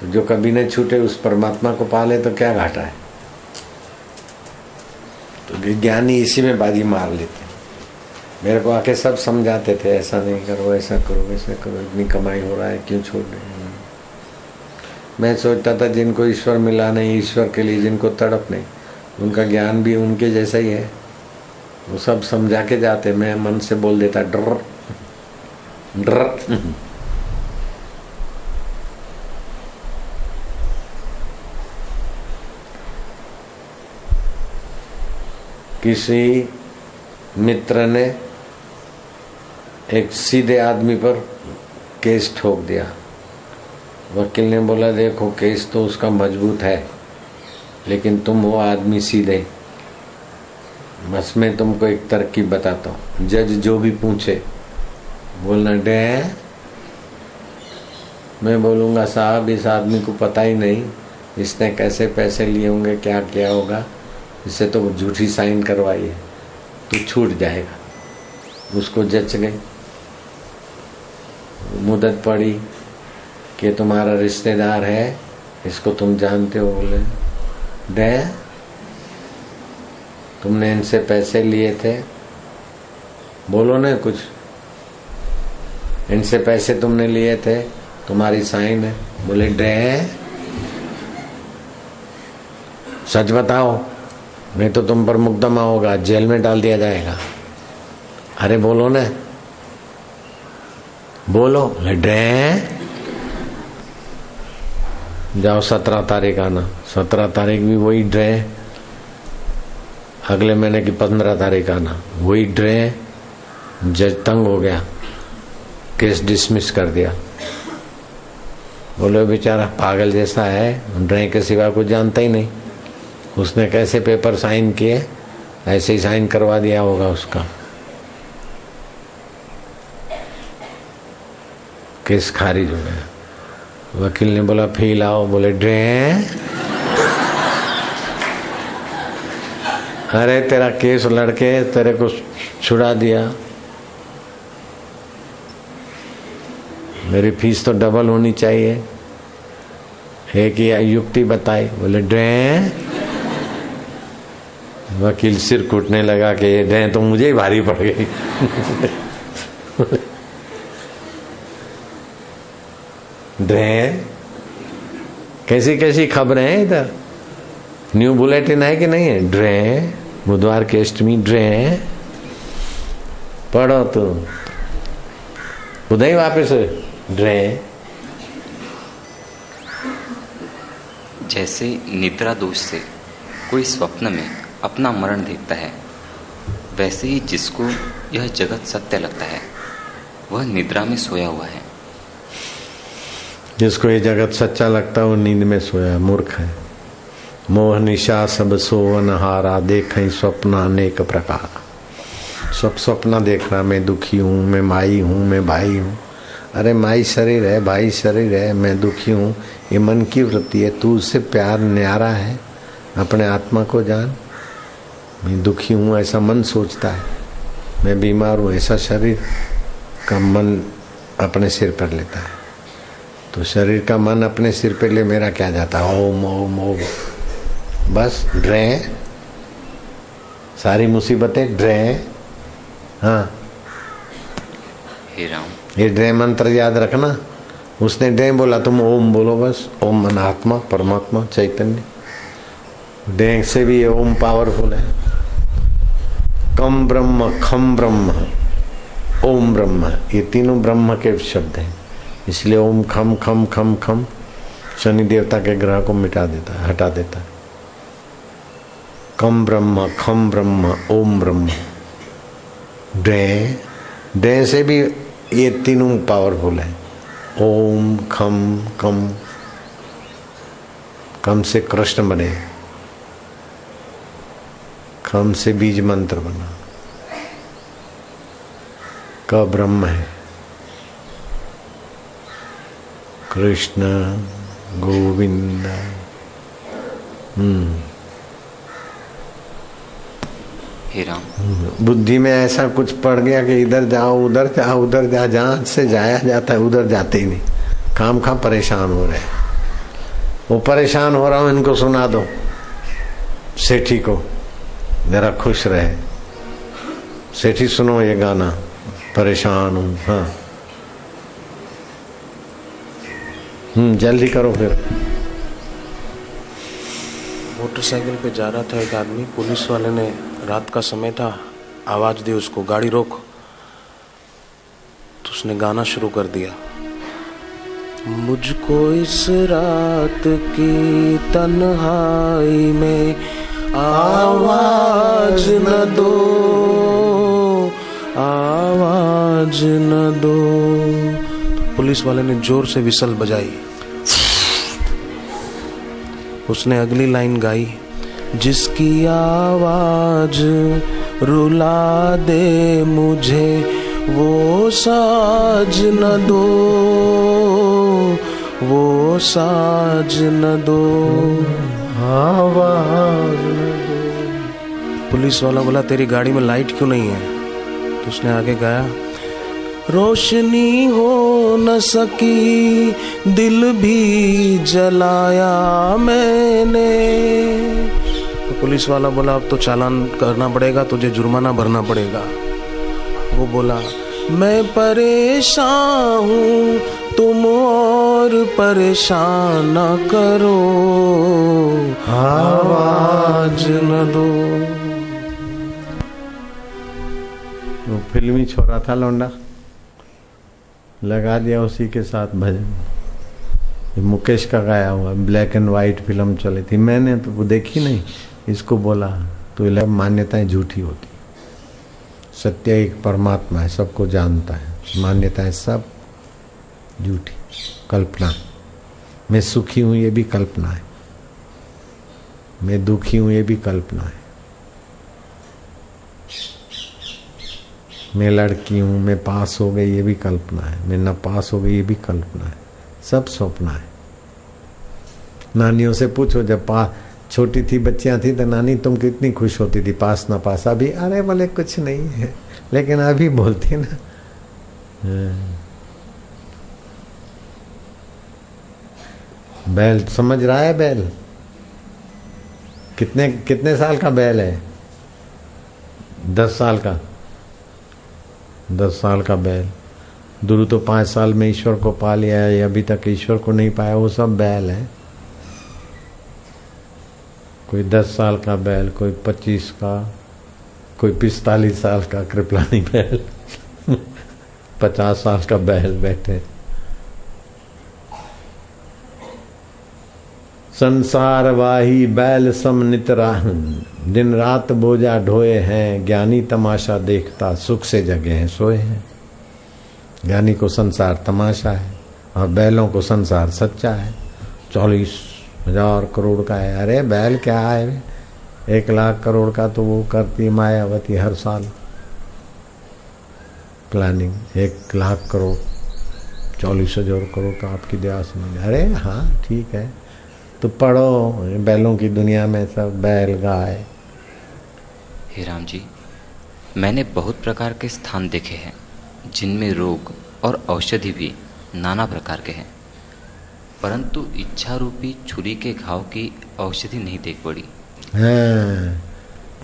तो जो कभी नहीं छूटे उस परमात्मा को पाले तो क्या घाटा है? तो ज्ञानी इसी में बाजी मार लेते मेरे को आके सब समझाते थे, ऐसा नहीं करो, ऐसा करो, वैसा करो, इतनी कमाई हो रहा है, क्यों छोड़ रहे मैं सोचता था जिनको ईश्वर मिला नहीं, ईश्वर के लिए जिनको तड़प नहीं, उनका ज्ञान भी उनके जैसा ही है। वो सब समझा के जाते, मैं मन से बोल देता डर डर किसी मित्र ने एक सीधे आदमी पर केस ठोक दिया। वकील ने बोला, देखो, केस तो उसका मज़बूत है, लेकिन तुम वो आदमी सीधे। बस मैं तुमको एक तरकीब बताता हूँ। जज जो भी पूछे, बोलना डे मैं बोलूँगा, साहब, इस आदमी को पता ही नहीं, इसने कैसे पैसे लिए होंगे, क्या किया होगा? इससे तो झूठी साइन करवाई है तो छूट जाएगा। उसको जच गई मुदत पड़ी कि तुम्हारा रिश्तेदार है, इसको तुम जानते हो बोले डे तुमने इनसे पैसे लिए थे। बोलो ना कुछ। इनसे पैसे तुमने लिए थे, तुम्हारी साइन है। बोले डे सच बताओ नहीं तो तुम पर मुकदमा होगा, जेल में डाल दिया जाएगा। अरे बोलो ना। बोलो डे जाओ सत्रह तारीख आना। सत्रह तारीख भी वही ड्रे। अगले महीने की पंद्रह तारीख आना। वही ड्रे। जज तंग हो गया। केस डिसमिस कर दिया। बोले, बेचारा पागल जैसा है। ड्रे के सिवा कुछ जानता ही नहीं। उसने कैसे पेपर साइन किए? ऐसे ही साइन करवा दिया होगा उसका। केस खारिज हो गया। वकील ने बोला फ़ी लाओ। बोले ड्रे अरे, तेरा केस लड़के, तेरे को छुड़ा दिया। मेरी फ़ीस तो डबल होनी चाहिए। एक ही युक्ति बताई। बोले ड्रे वकील सिर कूटने लगा कि ये ड्रे तो मुझे ही भारी पड़ गई। ड्रे कैसी कैसी खबरें हैं इधर? न्यू बुलेटिन है कि नहीं है? ड्रे बुधवार की अष्टमी ड्रे पढ़ो तो। उदय वापिस ड्रे जैसे निद्रा दोष से कोई स्वप्न में अपना मरण देखता है। वैसे ही जिसको यह जगत सत्य लगता है, वह निद्रा में सोया हुआ है। जिसको ये जगत सच्चा लगता है, वो नींद में सोया है, मूर्ख है। मोह, निशा, सब सोवन, हारा देख स्वप्न, अनेक प्रकार। सब सपना रहा मैं दुखी हूँ, मैं माई हूँ, मैं भाई हूँ। अरे माई शरीर है, भाई शरीर है, मैं दुखी हूँ। ये मन की वृत्ति है, तू उससे प्यार, न्यारा है। अपने आत्मा को जान। मैं दुखी हूँ ऐसा मन सोचता है। मैं बीमार हूँ ऐसा शरीर का मन अपने सिर पर लेता है। तो शरीर का मन अपने सिर पर ले मेरा क्या जाता? है ओम ओम ओम। बस ड्रे। सारी मुसीबतें ड्रे। हाँ। ये ड्रे मंत्र याद रखना। उसने ड्रे बोला तुम ओम बोलो बस। ओम मन आत्मा परमात्मा चैतन्य। ड्रे से भी ये ओम पावरफुल है। कम ब्रह्म, खम ब्रह्म, ओम ब्रह्म, ये तीनों ब्रह्म के शब्द हैं। इसलिए ओम खम खम खम खम शनि देवता के ग्रह को मिटा देता है, हटा देता है। कम ब्रह्म, खम ब्रह्म, ओम ब्रह्म। डे डे से भी ये तीनों पावरफुल है। ओम, खम, कम कम से कृष्ण बने। खम से बीज मंत्र बना। क ब्रह्म है। कृष्ण गोविंद हम्म। बुद्धि में ऐसा कुछ पड़ गया कि इधर जाओ उधर जाओ उधर जा जहाँ से जाया जाता है उधर जाते ही नहीं। काम खा परेशान हो रहे वो परेशान हो रहा हूँ इनको सुना दो। सेठी को जरा खुश रहे। सेठी सुनो ये गाना। परेशान हूँ हाँ। हम्म जल्दी करो फिर। मोटरसाइकिल पे जा रहा था एक आदमी। पुलिस वाले ने रात का समय था। आवाज़ दी उसको, गाड़ी रोक। तो उसने गाना शुरू कर दिया। मुझको इस रात की तन्हाई में आवाज़ न दो। आवाज़ न दो। तो पुलिस वाले ने ज़ोर से विसल बजाई। उसने अगली लाइन गाई जिसकी आवाज़ रुला दे मुझे वो साज न दो। वो साज न दो। आवाज़ न दो। पुलिस वाला बोला तेरी गाड़ी में लाइट क्यों नहीं है? उसने आगे गाया रोशनी हो न सकी दिल भी जलाया मैंने। तो पुलिस वाला बोला अब तो चालान करना पड़ेगा तुझे जुर्माना भरना पड़ेगा। वो बोला मैं परेशान हूँ तुम और परेशान न करो। आवाज़ न दो। फिल्मी छोरा था लौंडा। लगा दिया उसी के साथ भजन। मुकेश का गाया हुआ, ब्लैक एंड वाइट फ़िल्म चली थी। मैंने तो वो देखी नहीं। इसको बोला तो मान्यताएँ झूठी होती। सत्य एक परमात्मा है, सबको जानता है। मान्यताएँ सब झूठी। कल्पना। मैं सुखी हूँ, ये भी कल्पना है। मैं दुखी हूँ, ये भी कल्पना है। मैं लड़की हूँ, मैं पास हो गई, ये भी कल्पना है। मैं न पास हो गई, ये भी कल्पना है। सब स्वप्न है। नानियों से पूछो, जब पा छोटी थी, बच्चियाँ थी तो नानी तुम कितनी खुश होती थी, पास ना पास। अभी, अरे बोले, कुछ नहीं है। लेकिन अभी बोलती ना। बैल, समझ रहा है बैल? कितने कितने साल का बैल है? दस साल का। दस साल का बैल। दुरु तो पाँच साल में ईश्वर को पा लिया है अभी तक ईश्वर को नहीं पाया, वो सब बैल है। कोई दस साल का बैल, कोई पच्चीस का, कोई पिस्तालीस साल का कृपलानी बैल, पचास साल का बैल बैठे। संसार वाही बैल सम नितराहन दिन रात बोझा ढोए हैं, ज्ञानी तमाशा देखता सुख से जगे हैं, सोए हैं। ज्ञानी को संसार तमाशा है और बैलों को संसार सच्चा है। चौलीस हज़ार करोड़ का है। अरे बैल क्या है एक लाख करोड़ का तो वो करती मायावती हर साल। प्लानिंग एक लाख करोड़, चौलीस हज़ार करोड़ का आपकी दया से अरे हाँ ठीक है। तो पढ़ो बैलों की दुनिया में सब बैल गाय। हे राम जी मैंने बहुत प्रकार के स्थान देखे हैं जिनमें रोग और औषधि भी नाना प्रकार के हैं। परंतु इच्छा रूपी छुरी के घाव की औषधि नहीं देख पड़ी। हाँ,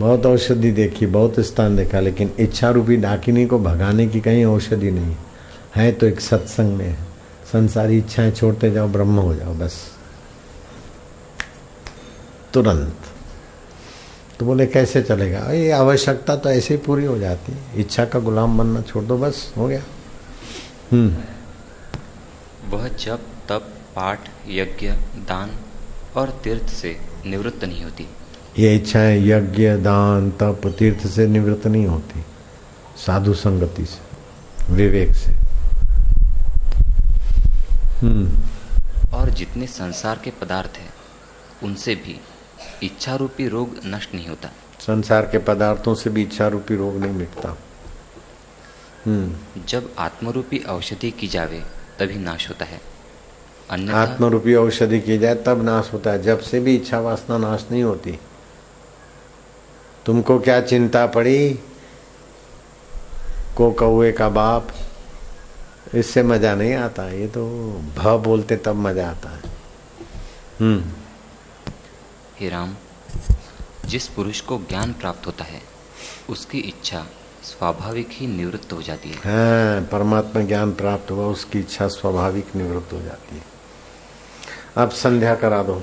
बहुत औषधि देखी बहुत स्थान देखा लेकिन इच्छा रूपी डाकिनी को भगाने की कहीं औषधि नहीं। है तो एक सत्संग में है। संसारी इच्छाएँ छोड़ते जाओ ब्रह्म हो जाओ बस। तुरंत। तो बोले कैसे चलेगा? ये आवश्यकता तो ऐसे ही पूरी हो जाती है। इच्छा का गुलाम बनना छोड़ दो बस हो गया। हम्म। वह जब तब पाठ यज्ञ दान और तीर्थ से निवृत्त नहीं होती। ये इच्छाएँ यज्ञ दान तप तीर्थ से निवृत्त नहीं होती। साधु संगति से विवेक से। हम्म। और जितने संसार के पदार्थ हैं उनसे भी इच्छा रूपी रोग नष्ट नहीं होता। संसार के पदार्थों से भी इच्छा रूपी रोग नहीं मिटता। हम्म। जब आत्मरूपी औषधि की जावे तभी नाश होता है। आत्मरूपी औषधि की जाए तब नाश होता है। जब से भी इच्छा वासना नाश नहीं होती। तुमको क्या चिंता पड़ी? को कौए का बाप। इससे मज़ा नहीं आता। ये तो भ बोलते तब मज़ा आता है। हम्म। हे राम, जिस पुरुष को ज्ञान प्राप्त होता है, उसकी इच्छा स्वाभाविक ही निवृत्त हो जाती है। हाँ परमात्मा ज्ञान प्राप्त हुआ, उसकी इच्छा स्वाभाविक निवृत्त हो जाती है। अब संध्या करा दो।